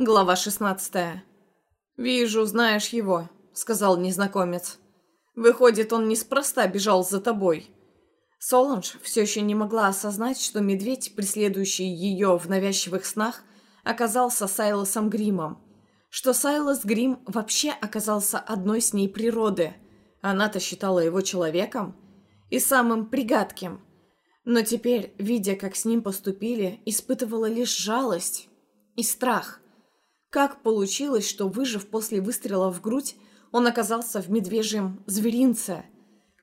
Глава 16. «Вижу, знаешь его», — сказал незнакомец. «Выходит, он неспроста бежал за тобой». Соланж все еще не могла осознать, что медведь, преследующий ее в навязчивых снах, оказался Сайлосом Гримом. Что Сайлос Грим вообще оказался одной с ней природы. Она-то считала его человеком и самым пригадким. Но теперь, видя, как с ним поступили, испытывала лишь жалость и страх – как получилось, что, выжив после выстрела в грудь, он оказался в медвежьем зверинце?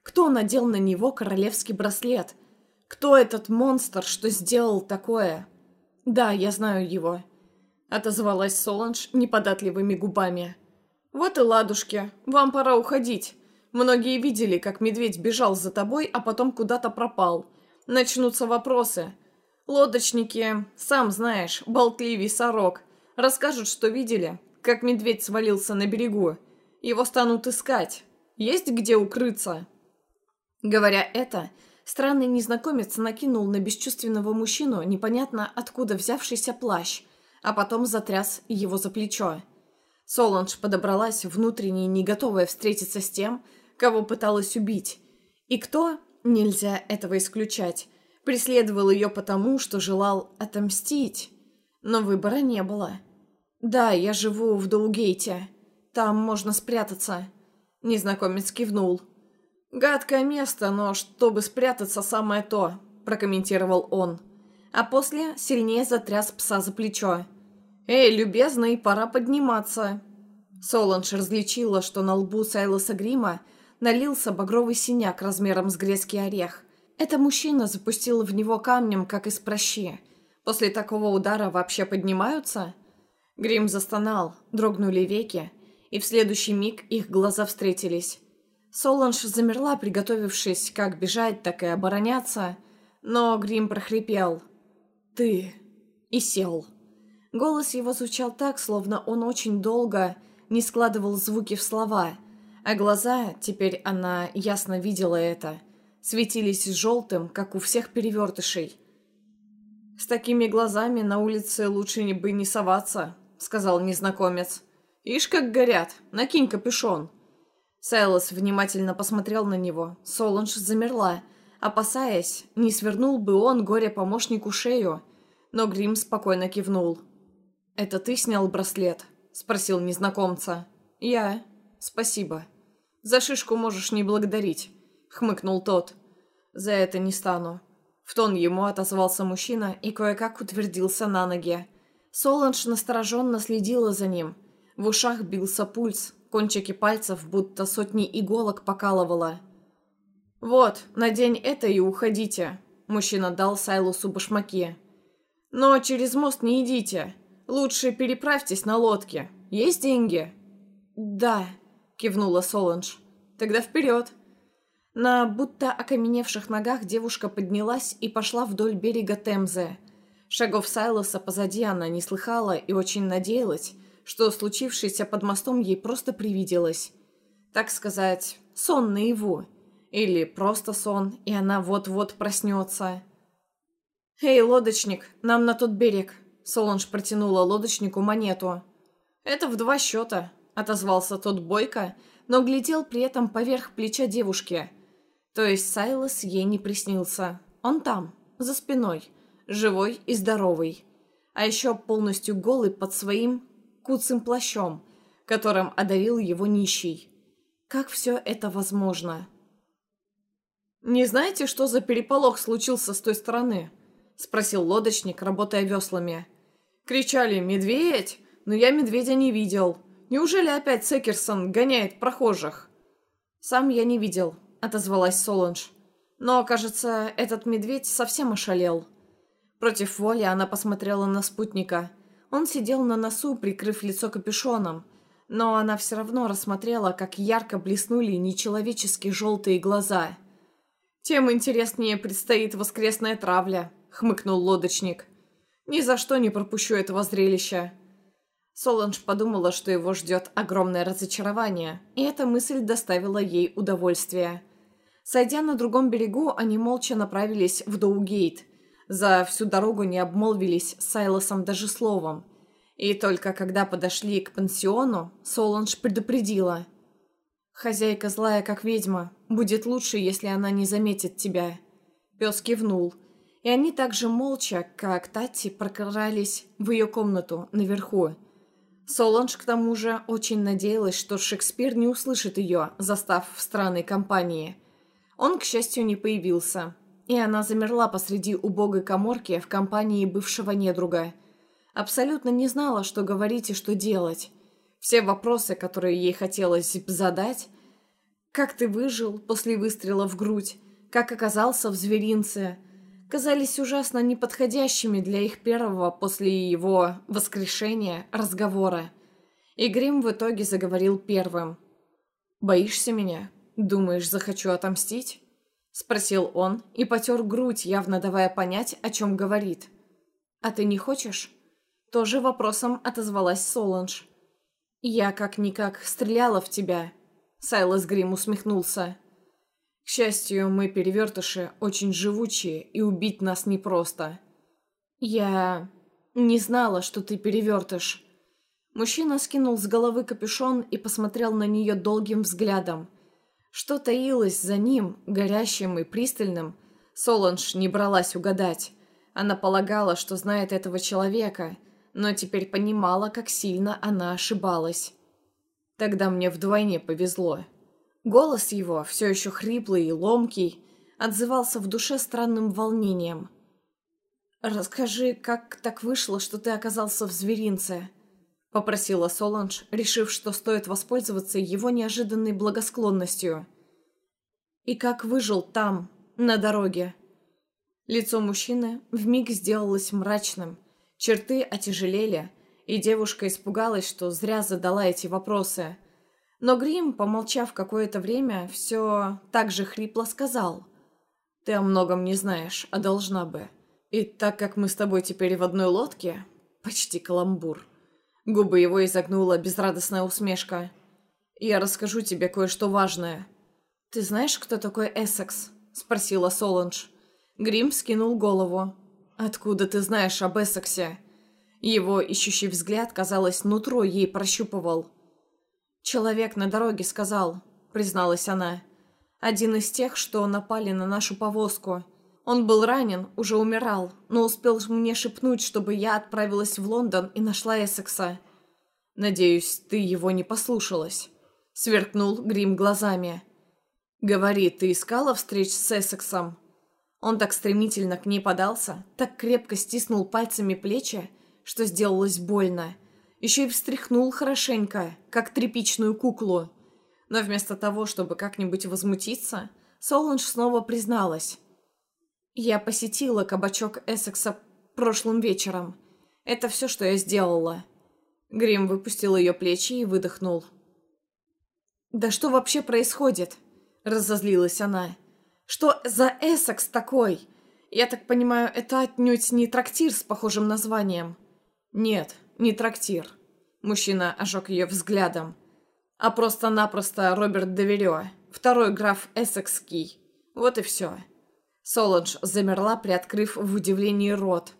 Кто надел на него королевский браслет? Кто этот монстр, что сделал такое? Да, я знаю его. Отозвалась Соланж неподатливыми губами. Вот и ладушки, вам пора уходить. Многие видели, как медведь бежал за тобой, а потом куда-то пропал. Начнутся вопросы. Лодочники, сам знаешь, болтливый сорок – Расскажут, что видели, как медведь свалился на берегу. Его станут искать. Есть где укрыться?» Говоря это, странный незнакомец накинул на бесчувственного мужчину непонятно откуда взявшийся плащ, а потом затряс его за плечо. Соланж подобралась, внутренне не готовая встретиться с тем, кого пыталась убить. И кто, нельзя этого исключать, преследовал ее потому, что желал отомстить. Но выбора не было. «Да, я живу в Доугейте. Там можно спрятаться». Незнакомец кивнул. «Гадкое место, но чтобы спрятаться самое то», – прокомментировал он. А после сильнее затряс пса за плечо. «Эй, любезный, пора подниматься». Соланж различила, что на лбу Сайлоса Грима налился багровый синяк размером с грецкий орех. Это мужчина запустил в него камнем, как из прощи. После такого удара вообще поднимаются? Грим застонал, дрогнули веки, и в следующий миг их глаза встретились. Соланж замерла, приготовившись как бежать, так и обороняться, но Грим прохрипел «Ты» и сел. Голос его звучал так, словно он очень долго не складывал звуки в слова, а глаза, теперь она ясно видела это, светились желтым, как у всех перевертышей. «С такими глазами на улице лучше бы не соваться», — сказал незнакомец. «Ишь, как горят! Накинь капюшон!» Сайлос внимательно посмотрел на него. Соланж замерла, опасаясь, не свернул бы он горе-помощнику шею. Но Грим спокойно кивнул. «Это ты снял браслет?» — спросил незнакомца. «Я. Спасибо. За шишку можешь не благодарить», — хмыкнул тот. «За это не стану». В тон ему отозвался мужчина и кое-как утвердился на ноге. Соланж настороженно следила за ним. В ушах бился пульс, кончики пальцев будто сотни иголок покалывало. «Вот, надень это и уходите», – мужчина дал Сайлусу башмаки. «Но через мост не идите. Лучше переправьтесь на лодке. Есть деньги?» «Да», – кивнула Соланж. «Тогда вперед». На будто окаменевших ногах девушка поднялась и пошла вдоль берега Темзы. Шагов Сайлоса позади она не слыхала и очень надеялась, что случившееся под мостом ей просто привиделось. Так сказать, сон наяву. Или просто сон, и она вот-вот проснется. «Эй, лодочник, нам на тот берег!» Соланж протянула лодочнику монету. «Это в два счета», — отозвался тот бойко, но глядел при этом поверх плеча девушки. То есть Сайлос ей не приснился. Он там, за спиной живой и здоровый. А еще полностью голый под своим куцым плащом, которым одарил его нищий. Как все это возможно? «Не знаете, что за переполох случился с той стороны?» — спросил лодочник, работая веслами. Кричали «Медведь!» Но я медведя не видел. Неужели опять Секерсон гоняет прохожих? «Сам я не видел», — отозвалась Соланж. «Но, кажется, этот медведь совсем ошалел». Против воли она посмотрела на спутника. Он сидел на носу, прикрыв лицо капюшоном. Но она все равно рассмотрела, как ярко блеснули нечеловечески желтые глаза. «Тем интереснее предстоит воскресная травля», — хмыкнул лодочник. «Ни за что не пропущу этого зрелища». Соланж подумала, что его ждет огромное разочарование, и эта мысль доставила ей удовольствие. Сойдя на другом берегу, они молча направились в Доугейт — за всю дорогу не обмолвились с Сайлосом даже словом. И только когда подошли к пансиону, Соланж предупредила. «Хозяйка злая, как ведьма. Будет лучше, если она не заметит тебя». Пес кивнул. И они также молча, как Тати, прокрались в ее комнату наверху. Соланж, к тому же, очень надеялась, что Шекспир не услышит ее, застав в странной компании. Он, к счастью, не появился. И она замерла посреди убогой коморки в компании бывшего недруга. Абсолютно не знала, что говорить и что делать. Все вопросы, которые ей хотелось задать. Как ты выжил после выстрела в грудь? Как оказался в зверинце? Казались ужасно неподходящими для их первого после его воскрешения разговора. И Грим в итоге заговорил первым. «Боишься меня? Думаешь, захочу отомстить?» Спросил он и потер грудь, явно давая понять, о чем говорит. «А ты не хочешь?» Тоже вопросом отозвалась Соланж. «Я как-никак стреляла в тебя», — Сайлас Грим усмехнулся. «К счастью, мы, перевертыши, очень живучие, и убить нас непросто». «Я... не знала, что ты перевертыш». Мужчина скинул с головы капюшон и посмотрел на нее долгим взглядом. Что таилось за ним, горящим и пристальным, Соланж не бралась угадать. Она полагала, что знает этого человека, но теперь понимала, как сильно она ошибалась. Тогда мне вдвойне повезло. Голос его, все еще хриплый и ломкий, отзывался в душе странным волнением. «Расскажи, как так вышло, что ты оказался в зверинце?» — попросила Соланж, решив, что стоит воспользоваться его неожиданной благосклонностью. «И как выжил там, на дороге?» Лицо мужчины вмиг сделалось мрачным, Черты отяжелели, и девушка испугалась, что зря задала эти вопросы. Но Грим, помолчав какое-то время, все так же хрипло сказал. «Ты о многом не знаешь, а должна бы. И так как мы с тобой теперь в одной лодке...» Почти каламбур. Губы его изогнула безрадостная усмешка. «Я расскажу тебе кое-что важное». «Ты знаешь, кто такой Эссекс?» — спросила Соланж. Грим скинул голову. «Откуда ты знаешь об Эссексе?» Его ищущий взгляд, казалось, нутро ей прощупывал. «Человек на дороге сказал», — призналась она. «Один из тех, что напали на нашу повозку. Он был ранен, уже умирал, но успел мне шепнуть, чтобы я отправилась в Лондон и нашла Эссекса. Надеюсь, ты его не послушалась», — сверкнул Грим глазами. «Говори, ты искала встреч с Эссексом?» Он так стремительно к ней подался, так крепко стиснул пальцами плечи, что сделалось больно. Еще и встряхнул хорошенько, как тряпичную куклу. Но вместо того, чтобы как-нибудь возмутиться, Соланж снова призналась. «Я посетила кабачок Эссекса прошлым вечером. Это все, что я сделала». Грим выпустил ее плечи и выдохнул. «Да что вообще происходит?» – разозлилась она. Что за Эссекс такой? Я так понимаю, это отнюдь не трактир с похожим названием. Нет, не трактир. Мужчина ожег ее взглядом. А просто-напросто Роберт Деверё, второй граф Эссекский. Вот и все. Солодж замерла, приоткрыв в удивлении рот.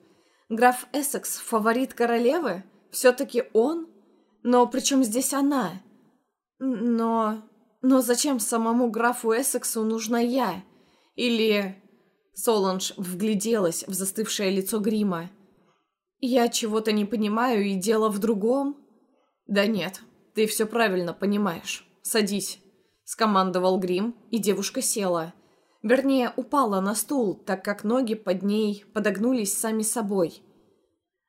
Граф Эссекс – фаворит королевы? Все-таки он? Но при чем здесь она? Но... Но зачем самому графу Эссексу нужна я? Или... Соланж вгляделась в застывшее лицо грима. «Я чего-то не понимаю, и дело в другом?» «Да нет, ты все правильно понимаешь. Садись», — скомандовал грим, и девушка села. Вернее, упала на стул, так как ноги под ней подогнулись сами собой.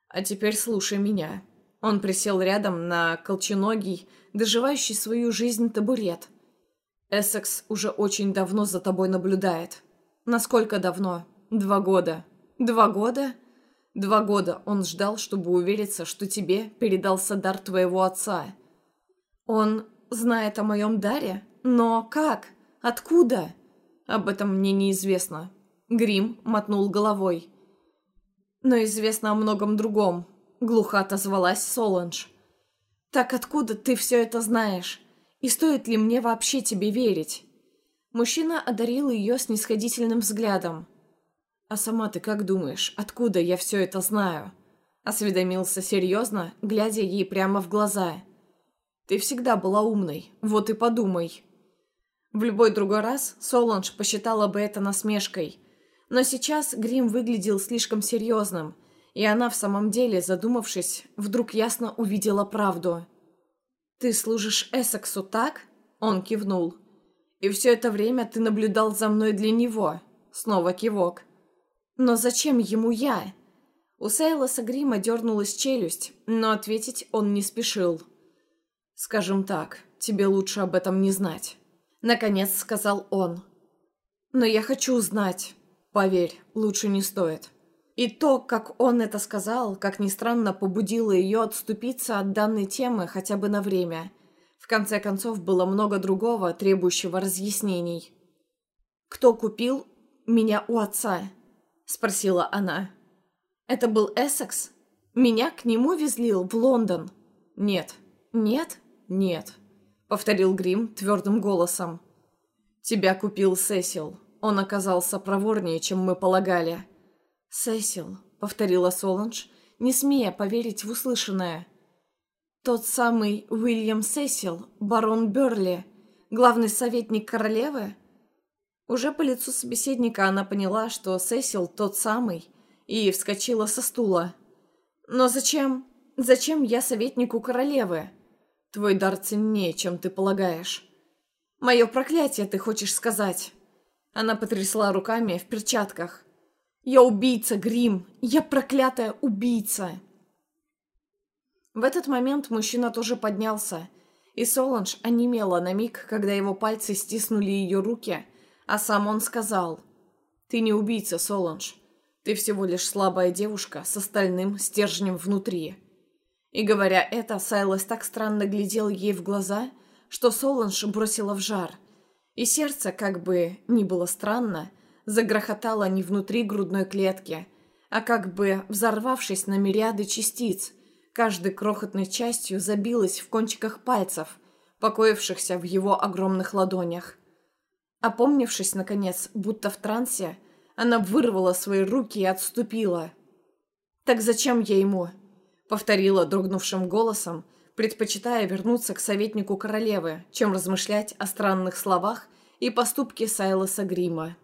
«А теперь слушай меня». Он присел рядом на колченогий, доживающий свою жизнь табурет. Эссекс уже очень давно за тобой наблюдает. Насколько давно? Два года. Два года? Два года он ждал, чтобы увериться, что тебе передался дар твоего отца. Он знает о моем даре? Но как? Откуда? Об этом мне неизвестно. Грим мотнул головой. Но известно о многом другом. Глухо отозвалась Соланж. Так откуда ты все это знаешь? И стоит ли мне вообще тебе верить?» Мужчина одарил ее снисходительным взглядом. «А сама ты как думаешь, откуда я все это знаю?» Осведомился серьезно, глядя ей прямо в глаза. «Ты всегда была умной, вот и подумай». В любой другой раз Соланж посчитала бы это насмешкой. Но сейчас Грим выглядел слишком серьезным, и она в самом деле, задумавшись, вдруг ясно увидела правду. «Ты служишь Эссексу, так?» Он кивнул. «И все это время ты наблюдал за мной для него?» Снова кивок. «Но зачем ему я?» У Сейлоса Грима дернулась челюсть, но ответить он не спешил. «Скажем так, тебе лучше об этом не знать», — наконец сказал он. «Но я хочу знать. Поверь, лучше не стоит». И то, как он это сказал, как ни странно, побудило ее отступиться от данной темы хотя бы на время. В конце концов, было много другого, требующего разъяснений. «Кто купил меня у отца?» — спросила она. Это был Эссекс? Меня к нему везли в Лондон? Нет. Нет? Нет. Повторил Грим твердым голосом. Тебя купил Сесил. Он оказался проворнее, чем мы полагали. Сесил, повторила Соланж, не смея поверить в услышанное. Тот самый Уильям Сесил, барон Берли, главный советник королевы? Уже по лицу собеседника она поняла, что Сесил тот самый, и вскочила со стула. «Но зачем? Зачем я советнику королевы? Твой дар ценнее, чем ты полагаешь. Мое проклятие, ты хочешь сказать?» Она потрясла руками в перчатках. «Я убийца, Грим! Я проклятая убийца!» В этот момент мужчина тоже поднялся, и Соланж онемела на миг, когда его пальцы стиснули ее руки, а сам он сказал «Ты не убийца, Соланж. Ты всего лишь слабая девушка с остальным стержнем внутри. И говоря это, Сайлос так странно глядел ей в глаза, что Соланж бросила в жар. И сердце, как бы ни было странно, загрохотало не внутри грудной клетки, а как бы взорвавшись на мириады частиц, каждой крохотной частью забилось в кончиках пальцев, покоившихся в его огромных ладонях. Опомнившись, наконец, будто в трансе, она вырвала свои руки и отступила. «Так зачем я ему?» — повторила дрогнувшим голосом, предпочитая вернуться к советнику королевы, чем размышлять о странных словах и поступке Сайлоса Грима.